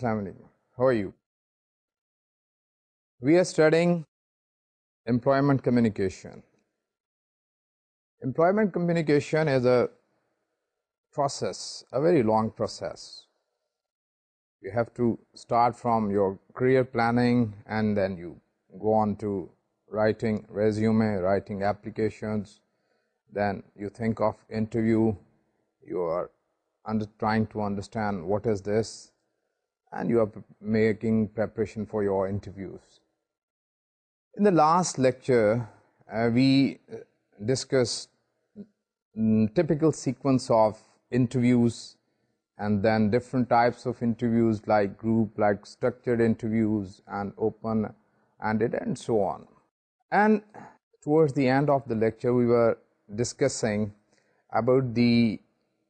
Assalamu alaikum. How are you? We are studying employment communication. Employment communication is a process, a very long process. You have to start from your career planning and then you go on to writing resume, writing applications, then you think of interview, you are trying to understand what is this and you are making preparation for your interviews. In the last lecture, uh, we uh, discussed typical sequence of interviews and then different types of interviews like group, like structured interviews and open ended and so on. And towards the end of the lecture, we were discussing about the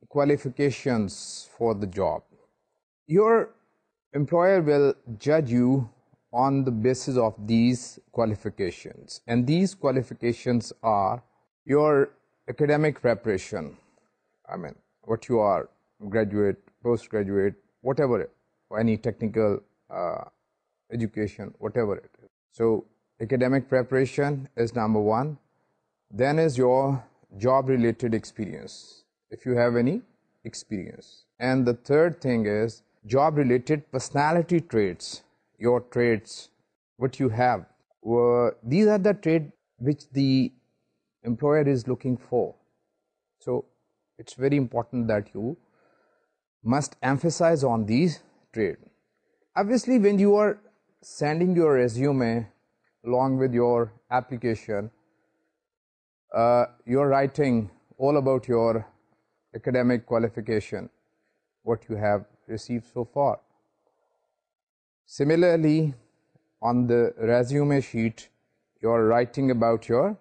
qualifications for the job. Your employer will judge you on the basis of these qualifications and these qualifications are your academic preparation i mean what you are graduate postgraduate whatever any technical uh, education whatever it is so academic preparation is number 1 then is your job related experience if you have any experience and the third thing is job related personality traits your traits what you have these are the trait which the employer is looking for so it's very important that you must emphasize on these trait obviously when you are sending your resume along with your application uh, you're writing all about your academic qualification what you have received so far. Similarly, on the resume sheet, you are writing about your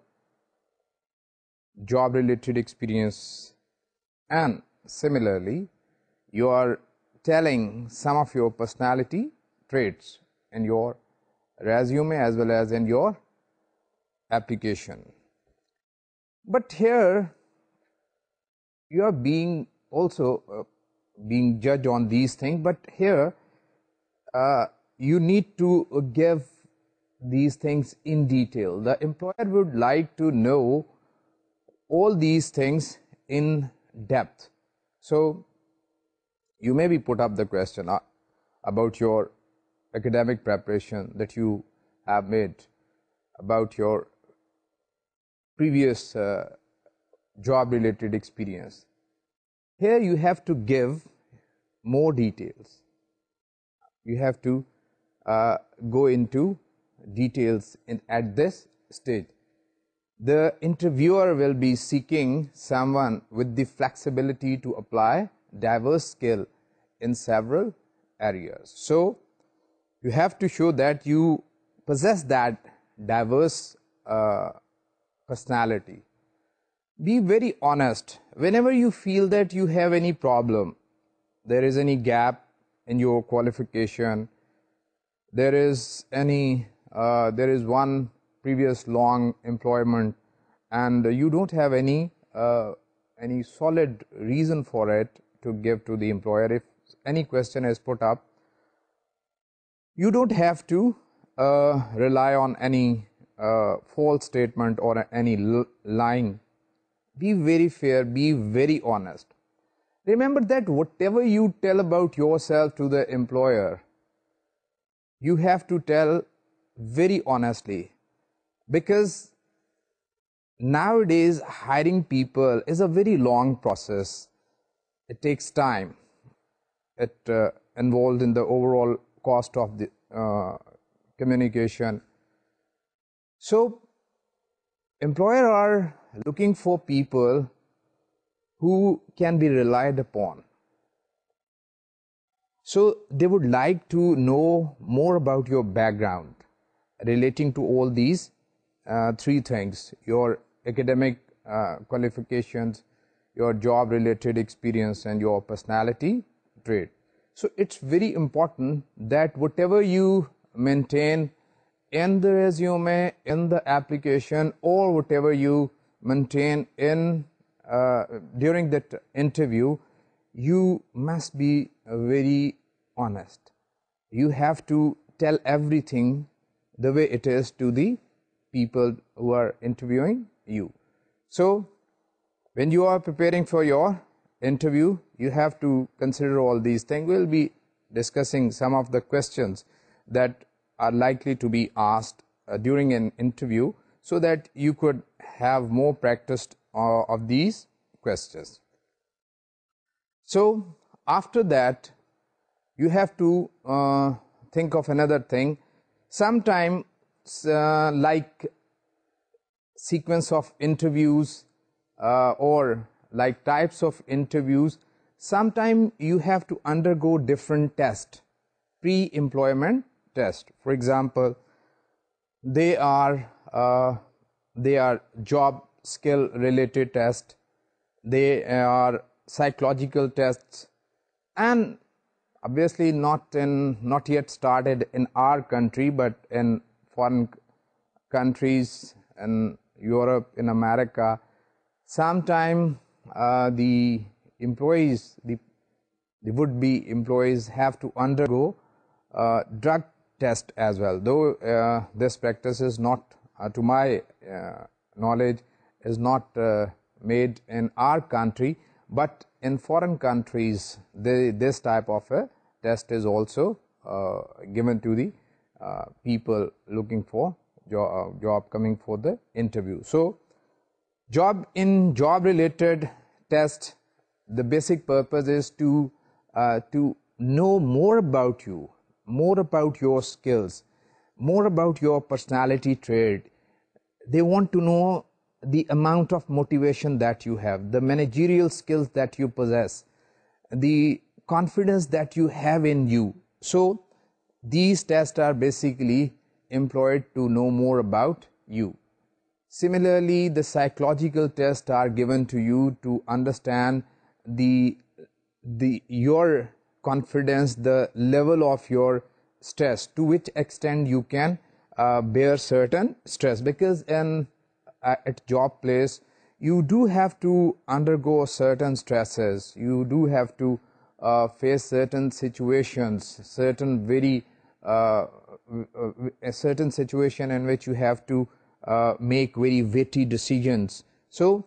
job-related experience and similarly, you are telling some of your personality traits in your resume as well as in your application. But here, you are being also uh, being judged on these things. But here, uh, you need to give these things in detail. The employer would like to know all these things in depth. So, you may be put up the question uh, about your academic preparation that you have made, about your previous uh, job related experience here you have to give more details you have to uh, go into details in at this stage the interviewer will be seeking someone with the flexibility to apply diverse skill in several areas so you have to show that you possess that diverse uh, personality be very honest whenever you feel that you have any problem there is any gap in your qualification there is any uh, there is one previous long employment and you don't have any uh, any solid reason for it to give to the employer if any question is put up you don't have to uh, rely on any false statement or any lying be very fair, be very honest. Remember that whatever you tell about yourself to the employer, you have to tell very honestly because nowadays hiring people is a very long process. It takes time. It uh, involved in the overall cost of the uh, communication. So, employer are looking for people who can be relied upon. So they would like to know more about your background relating to all these uh, three things, your academic uh, qualifications, your job related experience and your personality trait. So it's very important that whatever you maintain in the resume, in the application or whatever you maintain in uh, during that interview you must be very honest you have to tell everything the way it is to the people who are interviewing you so when you are preparing for your interview you have to consider all these things we'll be discussing some of the questions that are likely to be asked uh, during an interview so that you could have more practice uh, of these questions. So after that you have to uh, think of another thing Sometimes, uh, like sequence of interviews or like types of interviews sometimes you have to undergo different test pre-employment test for example they are they are job skill related test They are psychological tests, and obviously not in not yet started in our country but in foreign countries in Europe in America sometime the employees the, the would-be employees have to undergo drug test as well though this practice is not to my uh, knowledge is not uh, made in our country but in foreign countries this type of a test is also uh, given to the people looking for job coming for the interview. So job in job related test the basic purpose is to to know more about you more about your skills more about your personality trait they want to know the amount of motivation that you have the managerial skills that you possess the confidence that you have in you so these tests are basically employed to know more about you similarly the psychological tests are given to you to understand the the your confidence the level of your stress to which extent you can uh, bear certain stress because in uh, at job place you do have to undergo certain stresses you do have to uh, face certain situations certain very a certain situation in which you have to make very weighty decisions so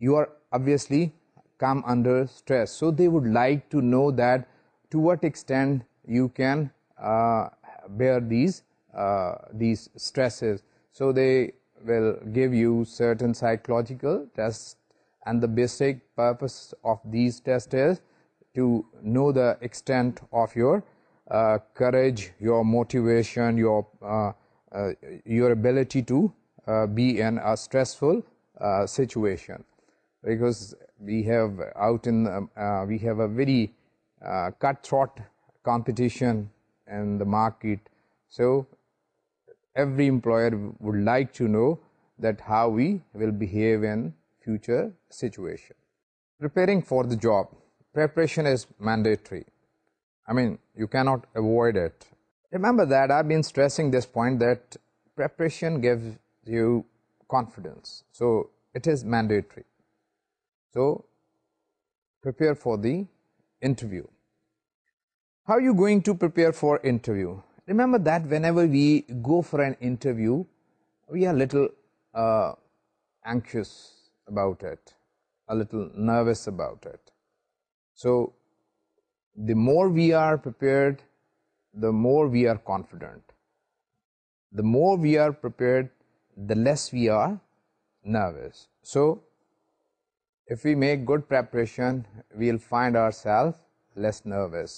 you are obviously come under stress so they would like to know that to what extent you can bear these uh, these stresses so they will give you certain psychological tests and the basic purpose of these tests is to know the extent of your uh, courage your motivation your uh, your ability to be in a stressful situation because we have out in we have a very cutthroat competition and the market. So, every employer would like to know that how we will behave in future situation. Preparing for the job, preparation is mandatory. I mean, you cannot avoid it. Remember that I've been stressing this point that preparation gives you confidence. So, it is mandatory. So, prepare for the interview how are you going to prepare for interview remember that whenever we go for an interview we are little uh, anxious about it a little nervous about it so the more we are prepared the more we are confident the more we are prepared the less we are nervous so if we make good preparation we'll find ourselves less nervous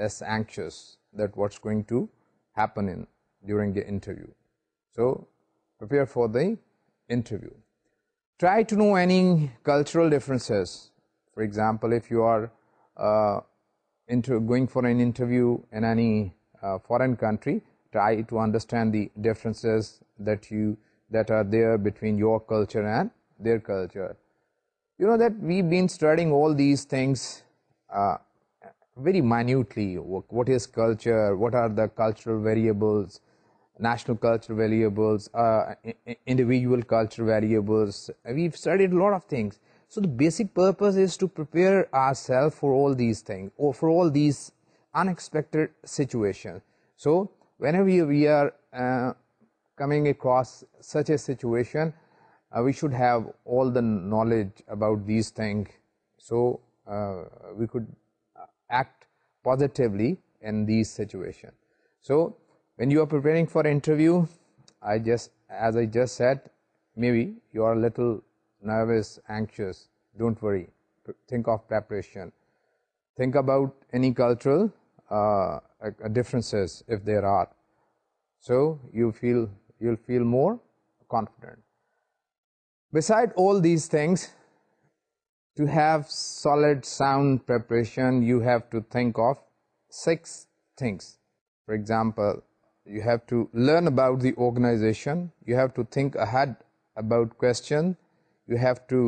less anxious that what's going to happen in during the interview. So, prepare for the interview. Try to know any cultural differences. For example, if you are uh, into going for an interview in any uh, foreign country, try to understand the differences that you that are there between your culture and their culture. You know that we've been studying all these things uh, very minutely what is culture what are the cultural variables national culture variables uh, individual culture variables we've studied a lot of things so the basic purpose is to prepare ourselves for all these things or for all these unexpected situations so whenever we are uh, coming across such a situation uh, we should have all the knowledge about these things so we could act positively in these situation. So when you are preparing for interview I just as I just said maybe you are a little nervous anxious don't worry think of preparation think about any cultural uh, differences if there are so you feel you'll feel more confident beside all these things to have solid sound preparation you have to think of six things for example you have to learn about the organization you have to think ahead about question you have to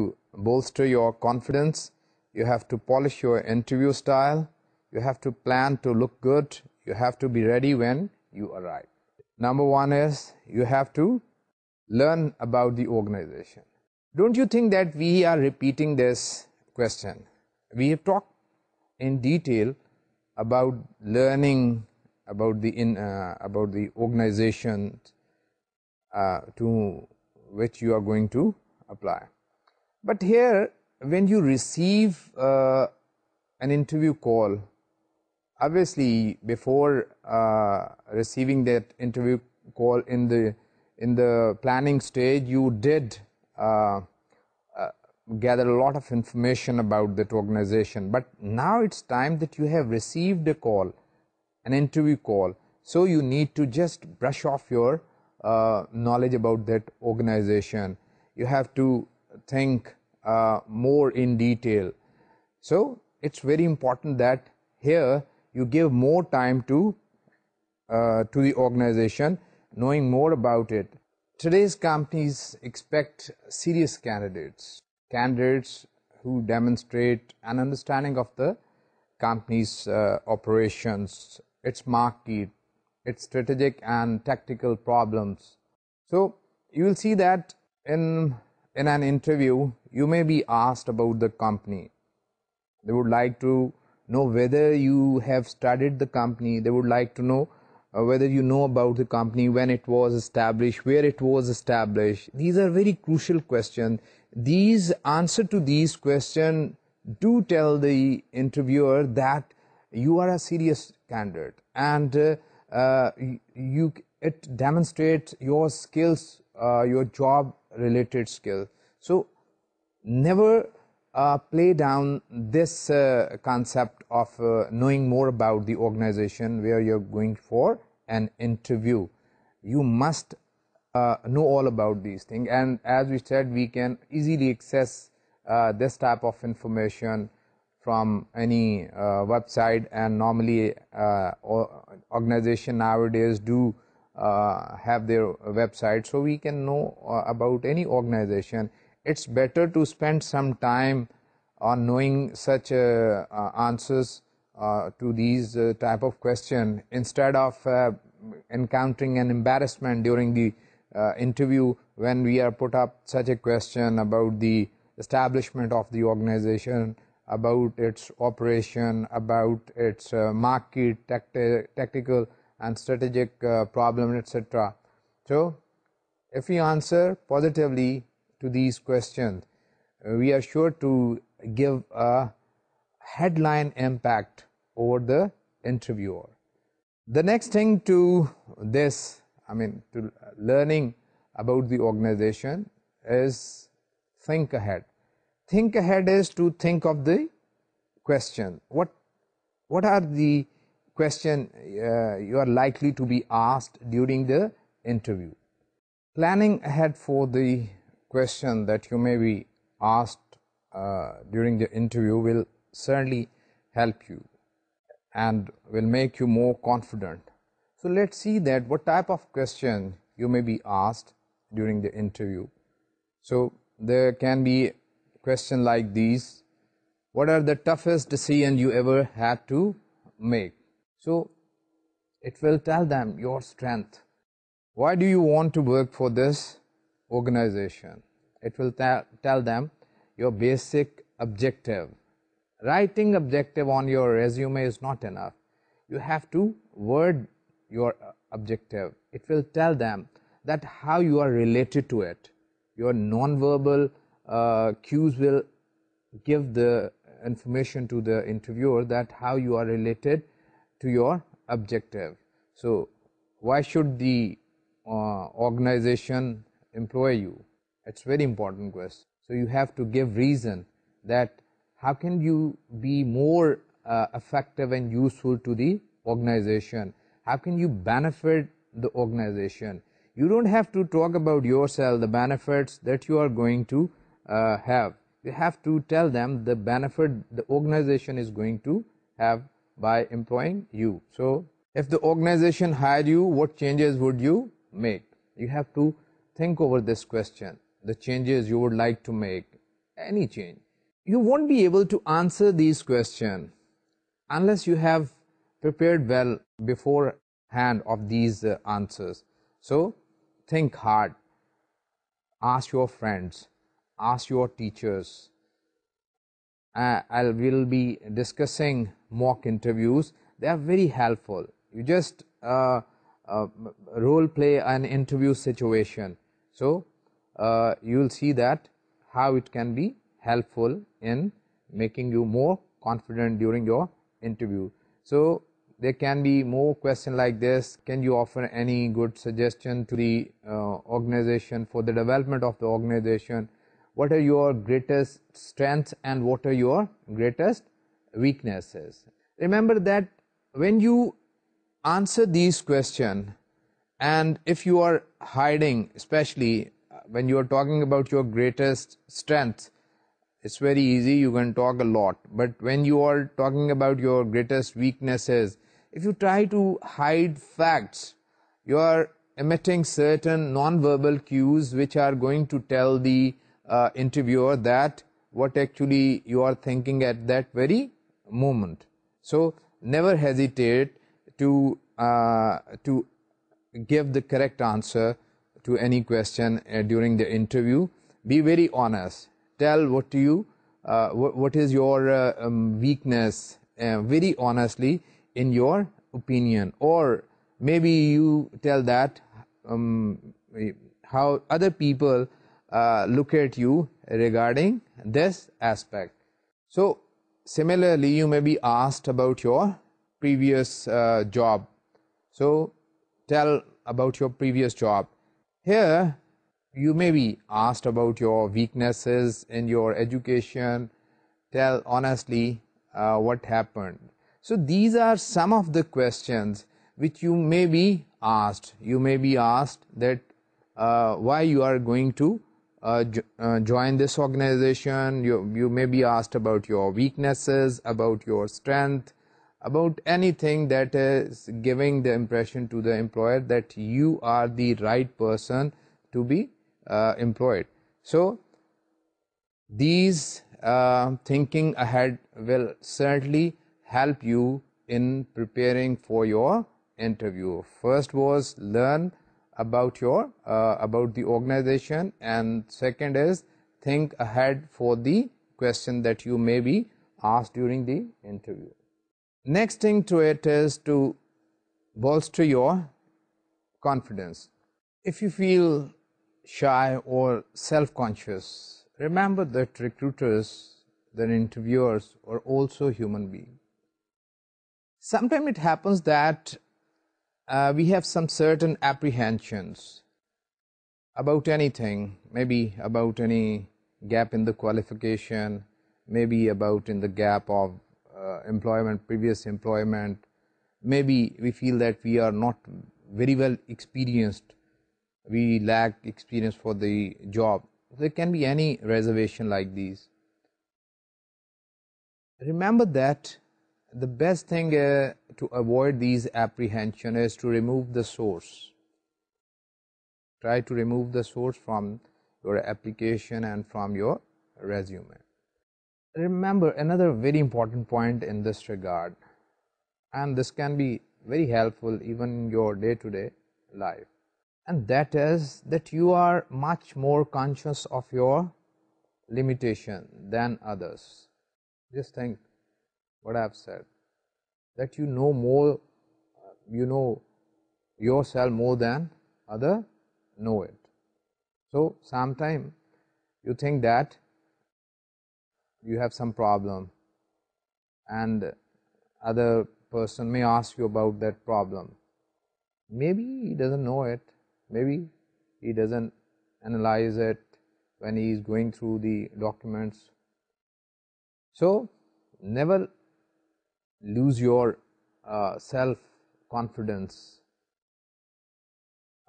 bolster your confidence you have to polish your interview style you have to plan to look good you have to be ready when you arrive number one is you have to learn about the organization don't you think that we are repeating this question? We have talked in detail about learning, about the uh, organization uh, to which you are going to apply. But here, when you receive uh, an interview call, obviously before receiving that interview call in the planning stage, you did uh, uh, gather a lot of information about that organization but now it's time that you have received a call an interview call so you need to just brush off your uh, knowledge about that organization you have to think more in detail so it's very important that here you give more time to to the organization knowing more about it today's companies expect serious candidates candidates who demonstrate an understanding of the company's uh, operations its market its strategic and tactical problems so you will see that in in an interview you may be asked about the company they would like to know whether you have studied the company they would like to know whether you know about the company, when it was established, where it was established. These are very crucial questions. These answer to these questions do tell the interviewer that you are a serious candidate and uh, you it demonstrates your skills, uh, your job related skill. So never play down this concept of knowing more about the organization where you're going for an interview you must know all about these things and as we said we can easily access this type of information from any website and normally uh, organization nowadays do have their website so we can know about any organization it's better to spend some time on knowing such uh, uh, answers uh, to these type of question instead of encountering an embarrassment during the interview when we are put up such a question about the establishment of the organization, about its operation, about its market, tactical and strategic problem, etc. So, if we answer positively, to these questions uh, we are sure to give a headline impact over the interviewer the next thing to this I mean to learning about the organization is think ahead think ahead is to think of the question what what are the question uh, you are likely to be asked during the interview planning ahead for the question that you may be asked uh, during the interview will certainly help you and will make you more confident. So let's see that what type of question you may be asked during the interview. So there can be questions like these. What are the toughest decision you ever had to make? So it will tell them your strength. Why do you want to work for this organization. It will tell them your basic objective. Writing objective on your resume is not enough. You have to word your uh, objective. It will tell them that how you are related to it. Your nonverbal uh, cues will give the information to the interviewer that how you are related to your objective. So why should the uh, organization employ you. It's very important question. So you have to give reason that how can you be more uh, effective and useful to the organization? How can you benefit the organization? You don't have to talk about yourself, the benefits that you are going to uh, have. You have to tell them the benefit the organization is going to have by employing you. So if the organization hired you, what changes would you make? You have to think over this question, the changes you would like to make, any change. You won't be able to answer these questions unless you have prepared well beforehand of these uh, answers. So, think hard. Ask your friends. Ask your teachers. I will be discussing mock interviews. They are very helpful. You just uh, uh, role play an interview situation. So, uh, you will see that how it can be helpful in making you more confident during your interview. So, there can be more question like this, can you offer any good suggestion to the uh, organization for the development of the organization, what are your greatest strengths and what are your greatest weaknesses. Remember that when you answer these questions, and if you are hiding, especially uh, when you are talking about your greatest strength, it's very easy, you can talk a lot. But when you are talking about your greatest weaknesses, if you try to hide facts, you are emitting certain non-verbal cues which are going to tell the uh, interviewer that what actually you are thinking at that very moment. So never hesitate to uh, give the correct answer to any question uh, during the interview. Be very honest. Tell what to you, uh, what is your uh, um, weakness uh, very honestly in your opinion. Or maybe you tell that um, how other people look at you regarding this aspect. So similarly, you may be asked about your previous job. So tell about your previous job. Here, you may be asked about your weaknesses in your education, tell honestly uh, what happened. So, these are some of the questions which you may be asked. You may be asked that uh, why you are going to uh, join this organization, you, you may be asked about your weaknesses, about your strength, about anything that is giving the impression to the employer that you are the right person to be uh, employed. So, these uh, thinking ahead will certainly help you in preparing for your interview. First was learn about your uh, about the organization and second is think ahead for the question that you may be asked during the interview next thing to it is to bolster your confidence. If you feel shy or self-conscious, remember that recruiters, the interviewers are also human beings. Sometimes it happens that uh, we have some certain apprehensions about anything, maybe about any gap in the qualification, maybe about in the gap of uh, employment, previous employment, maybe we feel that we are not very well experienced, we lack experience for the job. There can be any reservation like these. Remember that the best thing uh, to avoid these apprehension is to remove the source. Try to remove the source from your application and from your resume remember another very important point in this regard and this can be very helpful even in your day to day life and that is that you are much more conscious of your limitation than others. Just think what I have said that you know more you know yourself more than other know it. So, sometime you think that you have some problem and other person may ask you about that problem. Maybe he doesn't know it, maybe he doesn't analyze it when he is going through the documents. So never lose your uh, self confidence.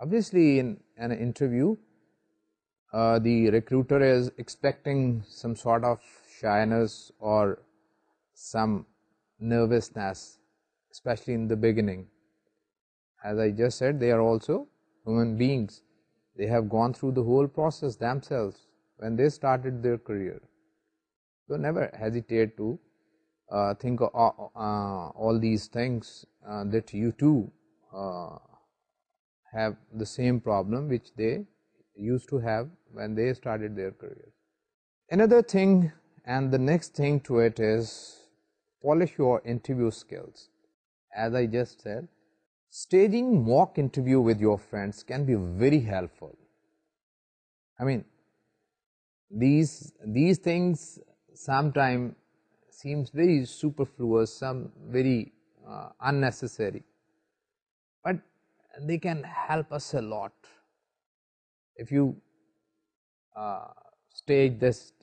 Obviously in an interview uh, the recruiter is expecting some sort of shyness or some nervousness, especially in the beginning. As I just said, they are also human beings. They have gone through the whole process themselves when they started their career. So, never hesitate to uh, think of uh, all these things uh, that you too have the same problem which they used to have when they started their career. Another thing and the next thing to it is polish your interview skills as I just said staging mock interview with your friends can be very helpful I mean these these things sometimes seems very superfluous some very uh, unnecessary but they can help us a lot if you uh, stage this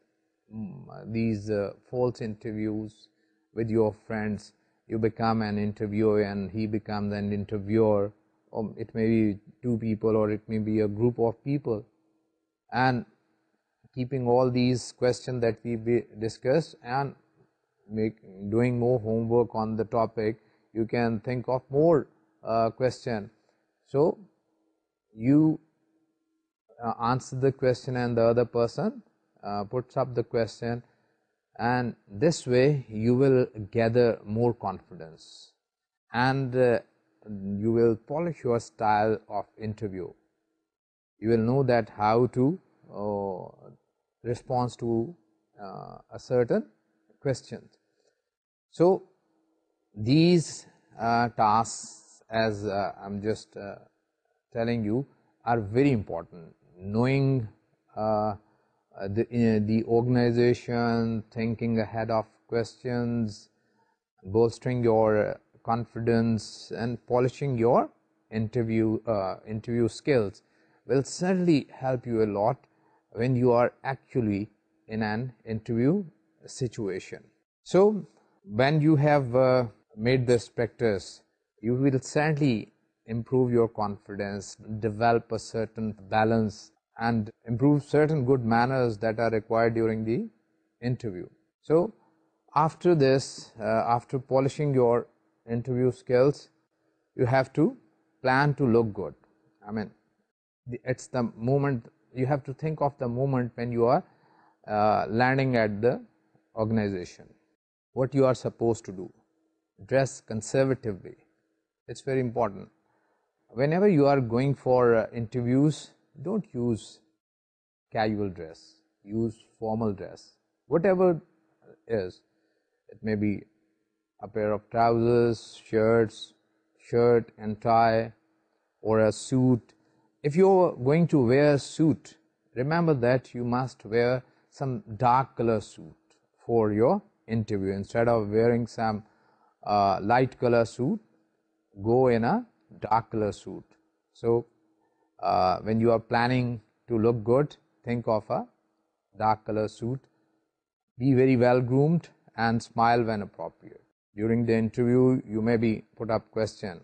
Mm, these uh, false interviews with your friends, you become an interviewer and he becomes an interviewer, or um, it may be two people or it may be a group of people. And keeping all these questions that we discuss and doing more homework on the topic, you can think of more uh, questions. So, you uh, answer the question and the other person uh, puts up the question and this way you will gather more confidence and uh, you will polish your style of interview. You will know that how to uh, respond to a certain question. So, these tasks as I am just telling you are very important knowing uh, uh, the organization thinking ahead of questions bolstering your uh, confidence and polishing your interview interview skills will certainly help you a lot when you are actually in an interview situation so when you have made this practice you will certainly improve your confidence develop a certain balance and improve certain good manners that are required during the interview. So, after this, uh, after polishing your interview skills, you have to plan to look good. I mean, it's the moment you have to think of the moment when you are uh, landing at the organization. What you are supposed to do, dress conservatively, it's very important. Whenever you are going for uh, interviews, don't use casual dress, use formal dress, whatever is, it may be a pair of trousers, shirts, shirt and tie or a suit. If you are going to wear a suit, remember that you must wear some dark color suit for your interview instead of wearing some uh, light color suit, go in a dark color suit. So, uh, when you are planning to look good think of a dark color suit be very well groomed and smile when appropriate during the interview you may be put up question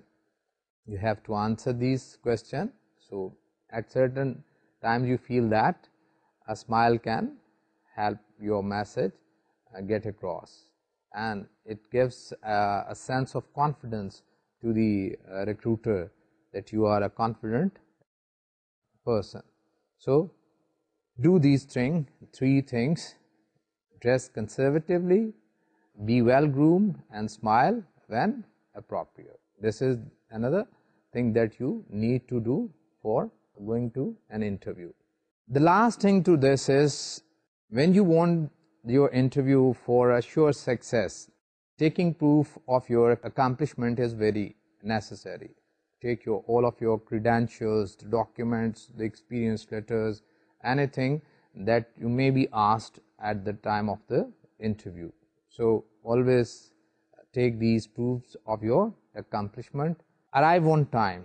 you have to answer these question so at certain times you feel that a smile can help your message uh, get across and it gives uh, a sense of confidence to the recruiter that you are a confident person. So, do these thing, three things, dress conservatively, be well groomed and smile when appropriate. This is another thing that you need to do for going to an interview. The last thing to this is when you want your interview for a sure success, taking proof of your accomplishment is very necessary take your all of your credentials, the documents, the experience letters, anything that you may be asked at the time of the interview. So, always take these proofs of your accomplishment. Arrive on time.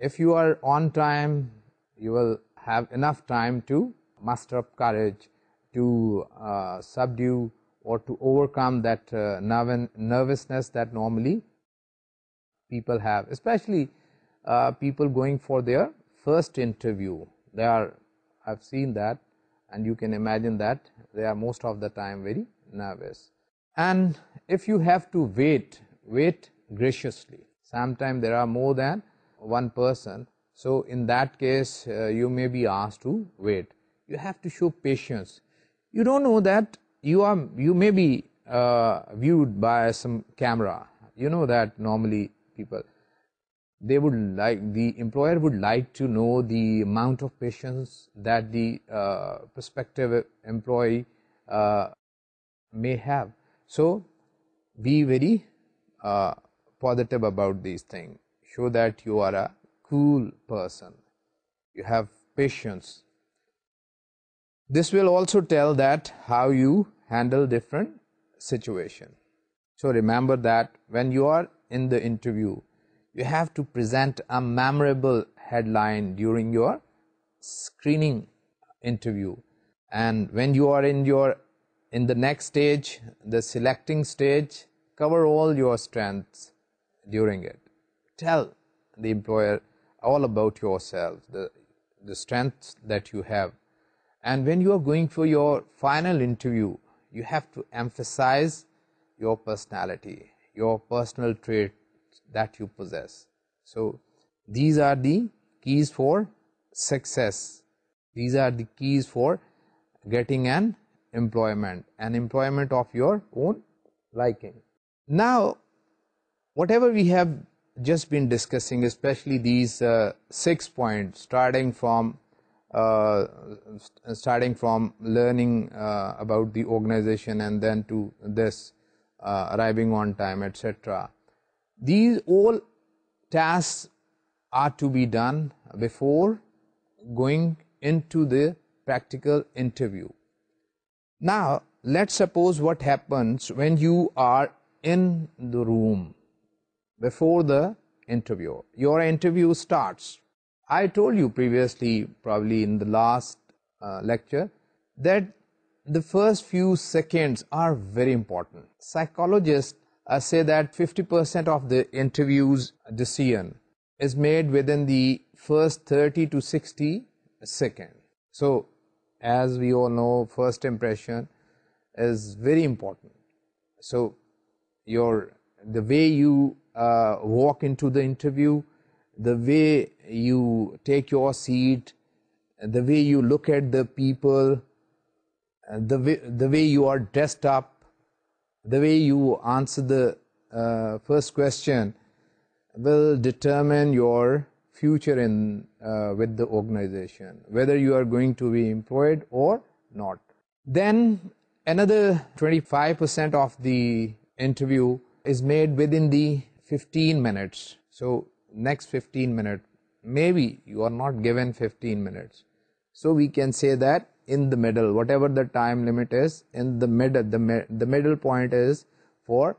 If you are on time, you will have enough time to muster up courage to uh, subdue or to overcome that uh, nervousness that normally people have especially people going for their first interview. I've seen that, and you can imagine that they are most of the time very nervous. And if you have to wait graciously. Sometimes there are more than one person, so in that case uh, you may be asked to wait. You have to show patience. You don't know that you may be uh, viewed by some camera. You know that normally people they would like the employer would like to know the amount of patients that the uh, prospective employee uh, may have so be very uh, positive about these things show that you are a cool person you have patience this will also tell that how you handle different situation so remember that when you are in the interview you have to present a memorable headline during your screening interview and when you are in your in the next stage the selecting stage cover all your strengths during it tell the employer all about yourself the the strengths that you have and when you are going for your final interview you have to emphasize your personality your personal trait that you possess. So, these are the keys for success. These are the keys for getting an employment, an employment of your own liking. Now, whatever we have just been discussing, especially these uh, six points starting from uh, starting from learning uh, about the organization and then to this arriving on time, etc these all tasks are to be done before going into the practical interview. Now, let's suppose what happens when you are in the room before the interview. Your interview starts. I told you previously, probably in the last uh, lecture, that the first few seconds are very important. Psychologists I say that 50% of the interviews decision is made within the first 30 to 60 seconds. So as we all know first impression is very important. So your the way you uh, walk into the interview, the way you take your seat, the way you look at the people, uh, the way, the way you are dressed up, the way you answer the uh, first question will determine your future in uh, with the organization whether you are going to be employed or not then another 25% of the interview is made within the 15 minutes so next 15 minutes, maybe you are not given 15 minutes so we can say that in the middle whatever the time limit is in the middle the, the middle point is for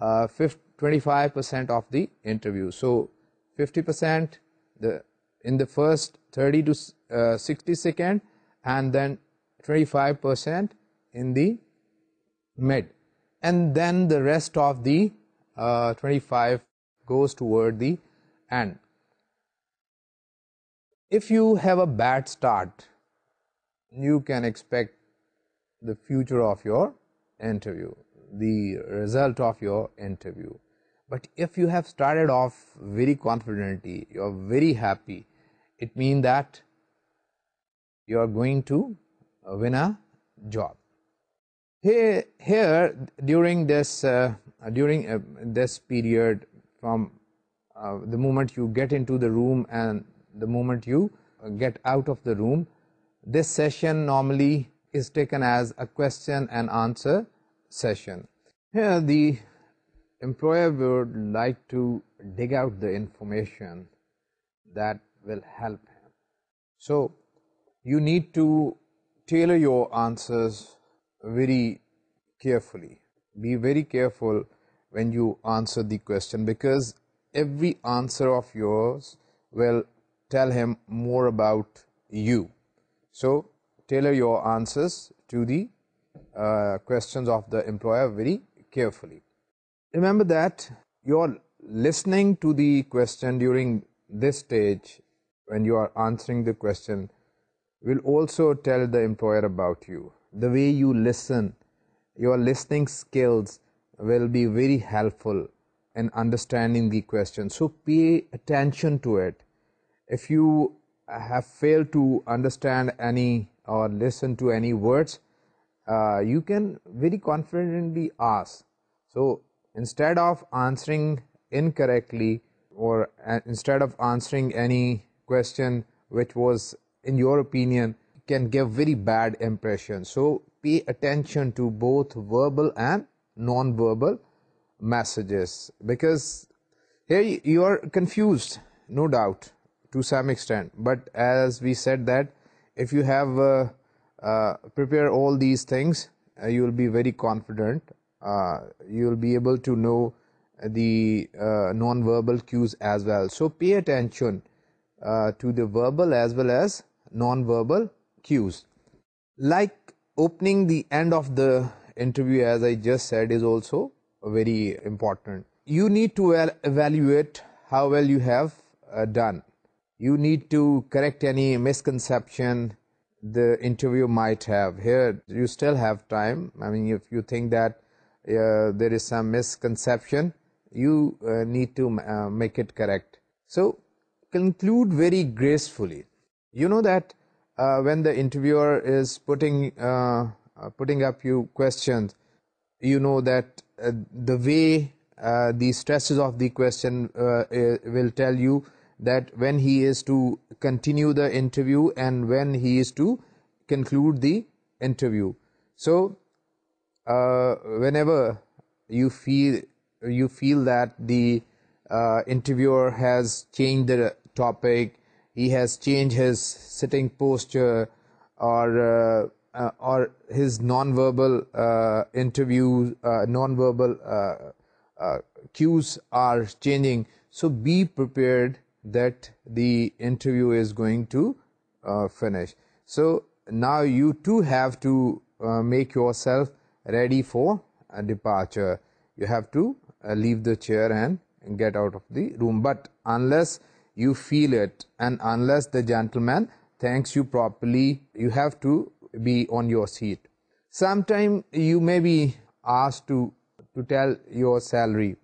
25% uh, of the interview so 50% the in the first 30 to uh, 60 second and then 25% in the mid and then the rest of the uh, 25 goes toward the end if you have a bad start you can expect the future of your interview the result of your interview but if you have started off very confidently you are very happy it means that you are going to win a job here here during this uh, during uh, this period from uh, the moment you get into the room and the moment you get out of the room this session normally is taken as a question and answer session. Here the employer would like to dig out the information that will help him. So you need to tailor your answers very carefully. Be very careful when you answer the question because every answer of yours will tell him more about you. So, tailor your answers to the uh, questions of the employer very carefully. Remember that you are listening to the question during this stage when you are answering the question will also tell the employer about you. The way you listen, your listening skills will be very helpful in understanding the question. So, pay attention to it. If you have failed to understand any or listen to any words uh, you can very confidently ask so instead of answering incorrectly or uh, instead of answering any question which was in your opinion can give very bad impression so pay attention to both verbal and non-verbal messages because here you are confused no doubt to some extent but as we said that if you have uh, uh prepare all these things uh, you will be very confident uh, you will be able to know the non-verbal cues as well so pay attention to the verbal as well as non-verbal cues like opening the end of the interview as I just said is also very important you need to evaluate how well you have done you need to correct any misconception the interview might have here you still have time I mean if you think that uh, there is some misconception you uh, need to uh, make it correct so conclude very gracefully you know that when the interviewer is putting uh, uh, putting up you questions you know that the way the stresses of the question will tell you that when he is to continue the interview and when he is to conclude the interview. So, uh, whenever you feel you feel that the uh, interviewer has changed the topic, he has changed his sitting posture or, uh, or his non-verbal interview, non-verbal cues are changing. So, be prepared that the interview is going to uh, finish. So now you too have to uh, make yourself ready for departure. You have to uh, leave the chair and get out of the room. But unless you feel it and unless the gentleman thanks you properly, you have to be on your seat. Sometime you may be asked to, to tell your salary.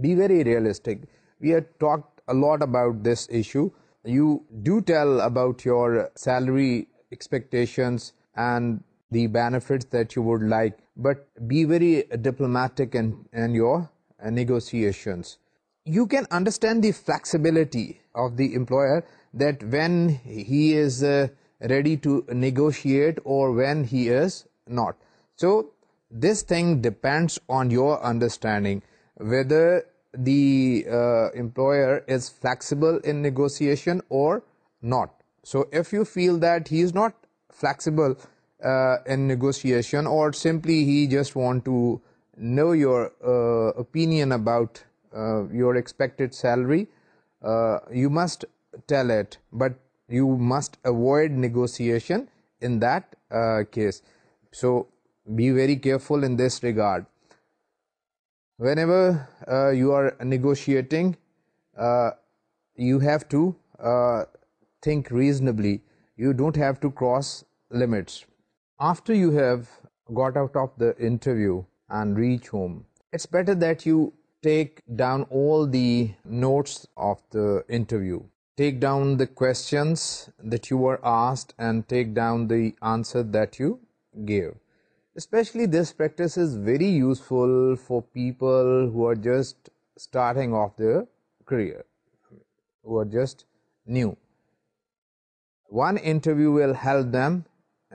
Be very realistic. We had talked a lot about this issue. You do tell about your salary expectations and the benefits that you would like, but be very diplomatic in, in your uh, negotiations. You can understand the flexibility of the employer that when he is uh, ready to negotiate or when he is not. So this thing depends on your understanding whether the uh, employer is flexible in negotiation or not. So if you feel that he is not flexible uh, in negotiation or simply he just want to know your uh, opinion about your expected salary, you must tell it but you must avoid negotiation in that case. So be very careful in this regard. Whenever uh, you are negotiating, uh, you have to uh, think reasonably. You don't have to cross limits. After you have got out of the interview and reach home, it's better that you take down all the notes of the interview. Take down the questions that you were asked and take down the answer that you gave. Especially this practice is very useful for people who are just starting off their career, who are just new. One interview will help them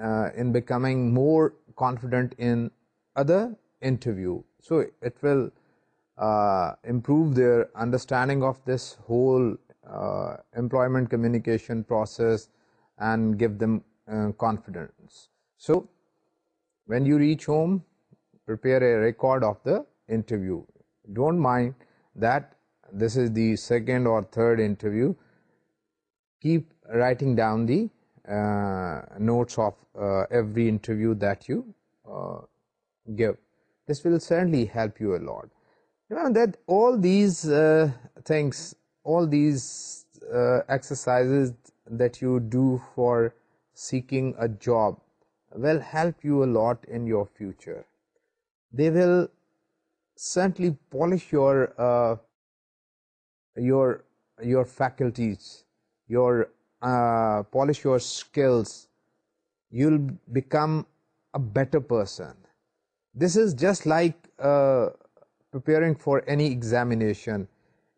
uh, in becoming more confident in other interview. So it will uh, improve their understanding of this whole uh, employment communication process and give them confidence. So when you reach home prepare a record of the interview don't mind that this is the second or third interview keep writing down the uh, notes of uh, every interview that you uh, give this will certainly help you a lot Remember that all these things all these exercises that you do for seeking a job will help you a lot in your future. They will certainly polish your uh, your your faculties, your uh, polish your skills. You'll become a better person. This is just like uh, preparing for any examination.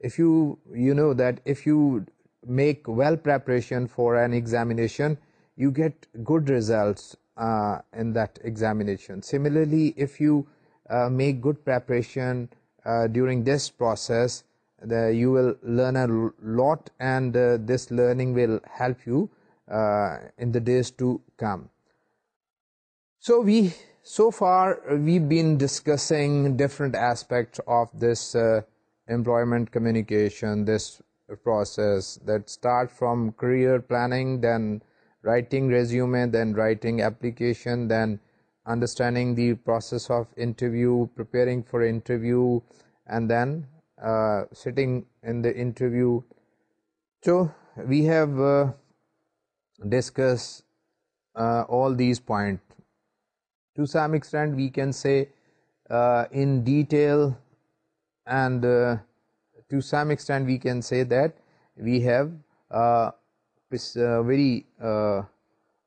If you you know that if you make well preparation for an examination, you get good results uh, in that examination. Similarly, if you uh, make good preparation uh, during this process, you will learn a lot and this learning will help you in the days to come. So, we so far we've been discussing different aspects of this employment communication, this process that starts from career planning, then writing resume, then writing application, then understanding the process of interview, preparing for interview and then uh, sitting in the interview. So, we have uh, discussed uh, all these points. To some extent, we can say in detail and to some extent, we can say that we have is uh, very uh,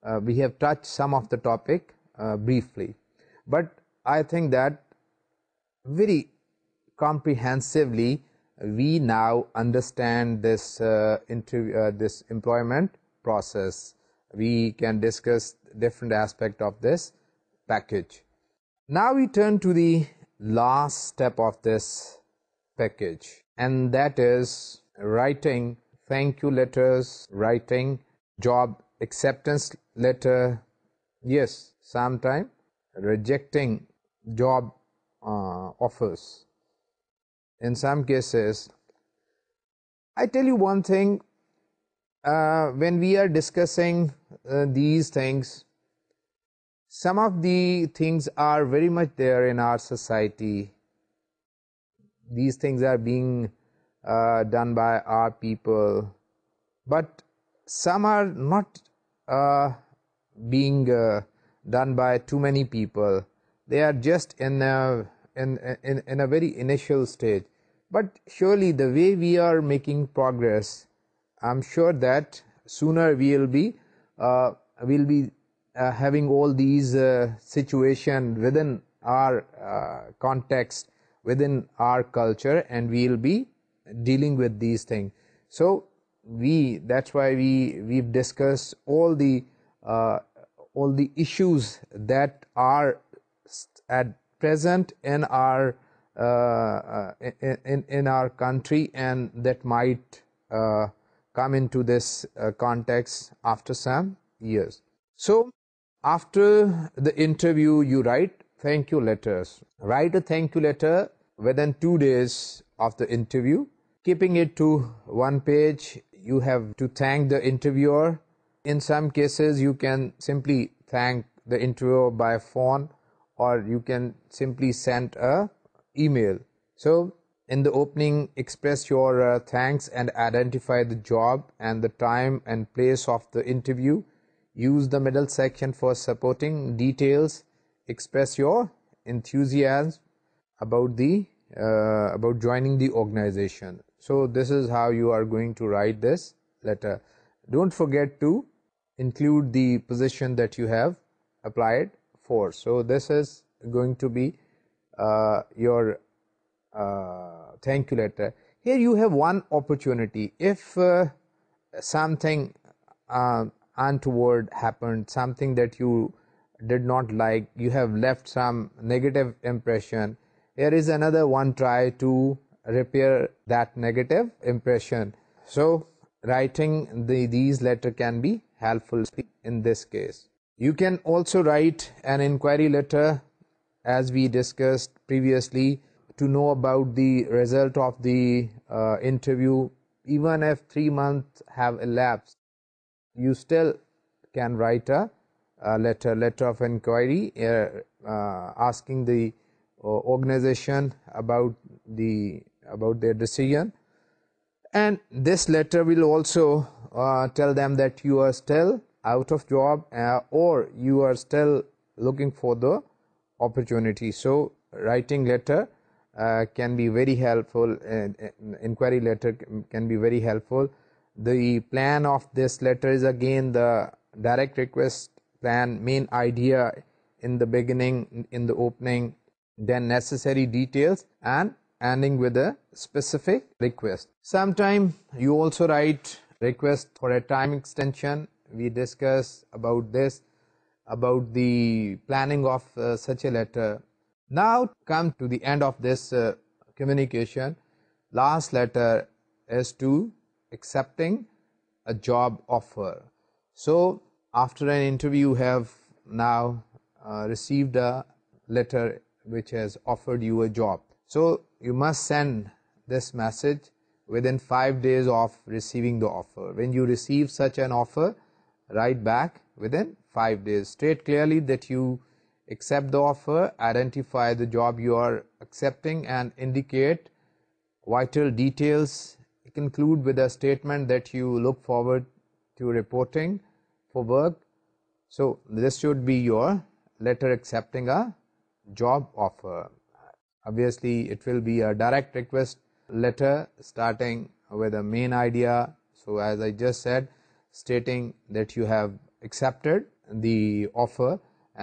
uh, we have touched some of the topic briefly but I think that very comprehensively we now understand this this employment process we can discuss different aspect of this package now we turn to the last step of this package and that is writing thank you letters, writing, job acceptance letter, yes, sometime rejecting job uh, offers. In some cases, I tell you one thing, uh, when we are discussing uh, these things, some of the things are very much there in our society. These things are being uh, done by our people but some are not uh, being uh, done by too many people they are just in a in, in in a very initial stage but surely the way we are making progress i'm sure that sooner we will be uh, will be having all these situation within our context within our culture and we will be dealing with these things. So, we, that's why we, we've discussed all the, uh, all the issues that are at present in our, uh, uh, in, our country and that might come into this context after some years. So, after the interview, you write thank you letters. Write a thank you letter within two days of the interview keeping it to one page you have to thank the interviewer in some cases you can simply thank the interviewer by phone or you can simply send a email so in the opening express your uh, thanks and identify the job and the time and place of the interview use the middle section for supporting details express your enthusiasm about the uh, about joining the organization so this is how you are going to write this letter. Don't forget to include the position that you have applied for. So this is going to be uh, your uh, thank you letter. Here you have one opportunity. If uh, something untoward happened, something that you did not like, you have left some negative impression, Here is another one try to repair that negative impression. So, writing the these letter can be helpful in this case. You can also write an inquiry letter as we discussed previously to know about the result of the uh, interview even if three months have elapsed you still can write a, letter letter of inquiry uh, uh, asking the organization about the about their decision and this letter will also uh, tell them that you are still out of job uh, or you are still looking for the opportunity so writing letter uh, can be very helpful inquiry letter can be very helpful the plan of this letter is again the direct request plan main idea in the beginning in the opening then necessary details and ending with a specific request. Sometime you also write request for a time extension. We discuss about this, about the planning of uh, such a letter. Now come to the end of this uh, communication. Last letter is to accepting a job offer. So after an interview you have now uh, received a letter which has offered you a job. So you must send this message within 5 days of receiving the offer. When you receive such an offer, write back within 5 days. State clearly that you accept the offer, identify the job you are accepting and indicate vital details. Conclude with a statement that you look forward to reporting for work. So, this should be your letter accepting a job offer obviously it will be a direct request letter starting with a main idea so as i just said stating that you have accepted the offer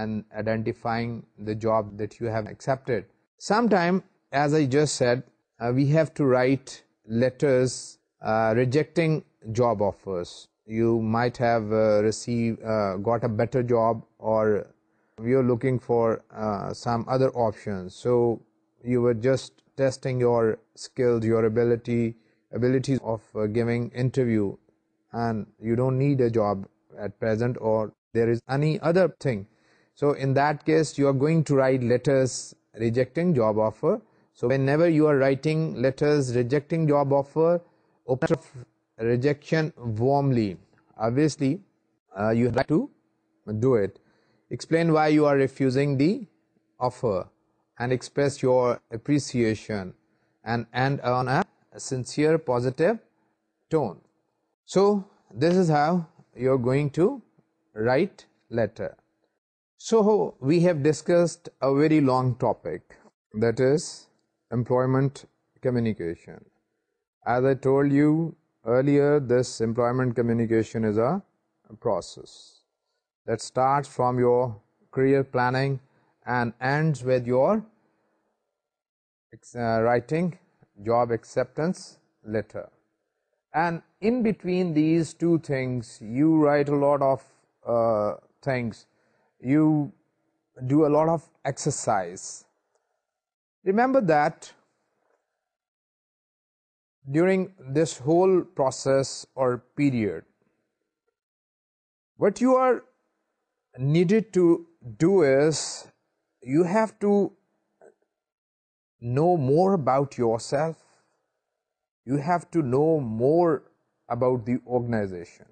and identifying the job that you have accepted sometime as i just said uh, we have to write letters uh, rejecting job offers you might have uh, received uh, got a better job or you're looking for uh, some other options so you were just testing your skills, your ability, abilities of uh, giving interview and you don't need a job at present or there is any other thing. So in that case, you are going to write letters rejecting job offer. So whenever you are writing letters rejecting job offer, open rejection warmly. Obviously, uh, you have to do it. Explain why you are refusing the offer and express your appreciation and end on a sincere positive tone. So, this is how you are going to write letter. So, we have discussed a very long topic that is employment communication. As I told you earlier this employment communication is a process that starts from your career planning and ends with your uh, writing job acceptance letter and in between these two things you write a lot of uh, things you do a lot of exercise remember that during this whole process or period what you are needed to do is you have to know more about yourself. You have to know more about the organization.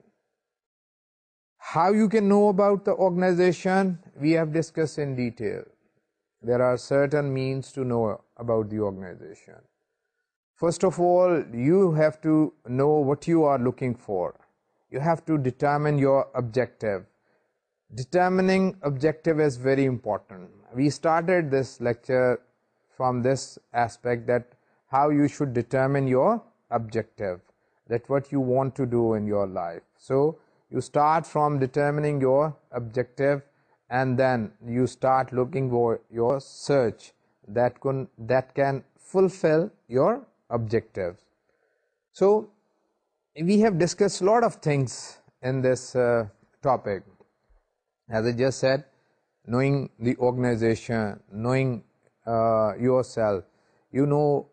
How you can know about the organization, we have discussed in detail. There are certain means to know about the organization. First of all, you have to know what you are looking for. You have to determine your objective. Determining objective is very important we started this lecture from this aspect that how you should determine your objective that what you want to do in your life. So you start from determining your objective and then you start looking for your search that can, that can fulfill your objective. So we have discussed lot of things in this uh, topic as I just said knowing the organization, knowing uh, yourself, you know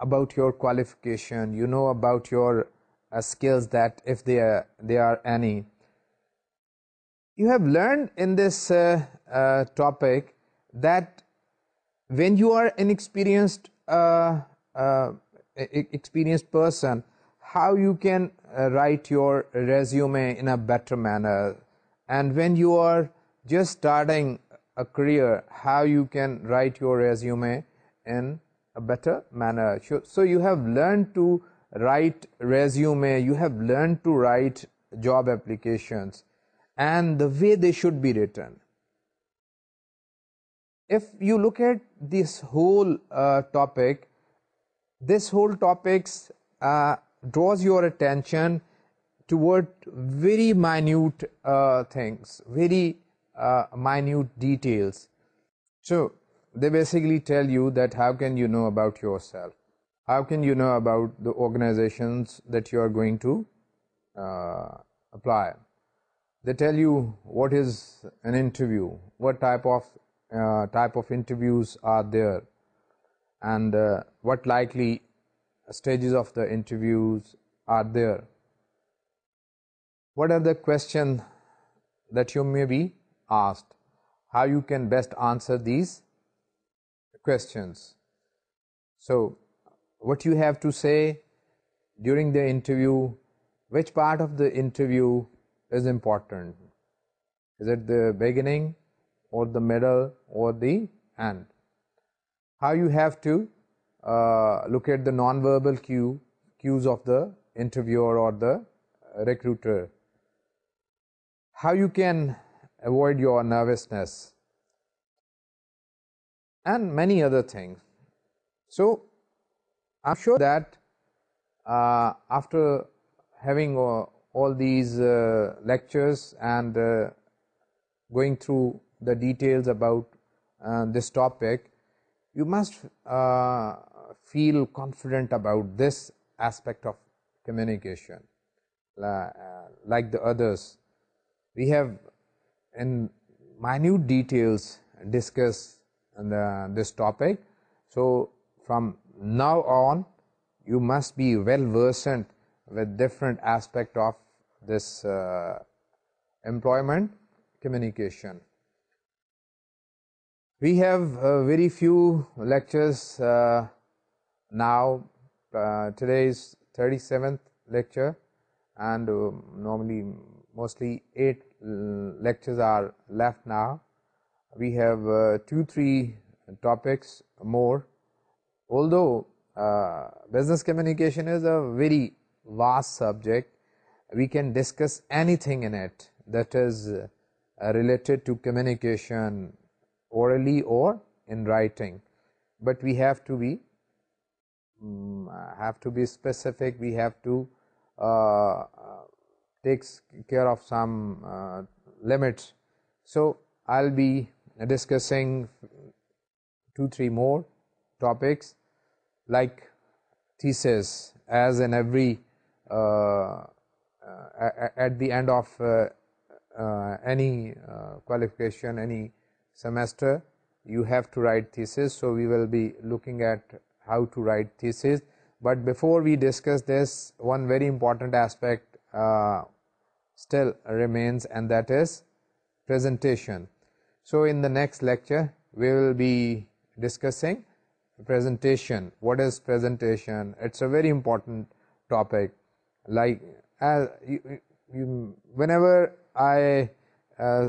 about your qualification, you know about your uh, skills that if they are, they are any. You have learned in this uh, topic that when you are an experienced experienced person, how you can write your resume in a better manner and when you are just starting a career how you can write your resume in a better manner so you have learned to write resume you have learned to write job applications and the way they should be written if you look at this whole uh, topic this whole topics uh, draws your attention toward very minute uh, things very minute details. So, they basically tell you that how can you know about yourself? How can you know about the organizations that you are going to uh, apply? They tell you what is an interview, what type of uh, type of interviews are there and uh, what likely stages of the interviews are there. What are the questions that you may be asked how you can best answer these questions. So, what you have to say during the interview, which part of the interview is important? Is it the beginning or the middle or the end? How you have to uh, look at the nonverbal cue, cues of the interviewer or the recruiter? How you can avoid your nervousness and many other things. So, I am sure that uh, after having uh, all these uh, lectures and going through the details about this topic, you must feel confident about this aspect of communication like the others. We have in minute details discuss the, uh, this topic. So from now on, you must be well versed with different aspect of this uh, employment communication. We have uh, very few lectures uh, now. today is 37th lecture and um, normally mostly 8 uh, lectures are left now. We have 2-3 uh, topics more. Although uh, business communication is a very vast subject, we can discuss anything in it that is related to communication orally or in writing. But we have to be mm, have to be specific, we have to takes care of some uh, limits. So, I will be discussing two, three more topics like thesis as in every uh, uh, at the end of any qualification, any semester you have to write thesis. So, we will be looking at how to write thesis, but before we discuss this one very important aspect still remains and that is presentation. So, in the next lecture we will be discussing presentation. What is presentation? It is a very important topic like whenever I uh,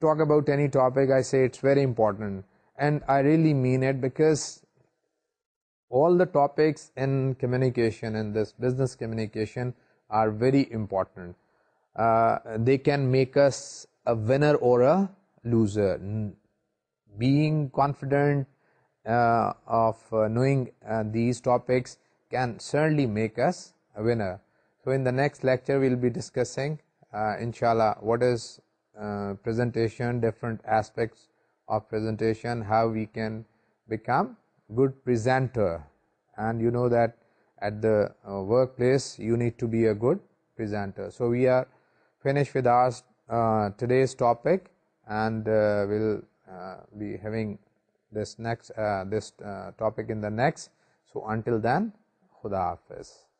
talk about any topic I say it is very important and I really mean it because all the topics in communication in this business communication are very important. They can make us a winner or a loser. being confident of knowing these topics can certainly make us a winner. So, in the next lecture, we will be discussing, inshallah, what is presentation, different aspects of presentation, how we can become good presenter. And you know that at the workplace, you need to be a good presenter. So, we are finish with our uh, today's topic and uh, we'll uh, be having this next this topic in the next so until then khuda hafiz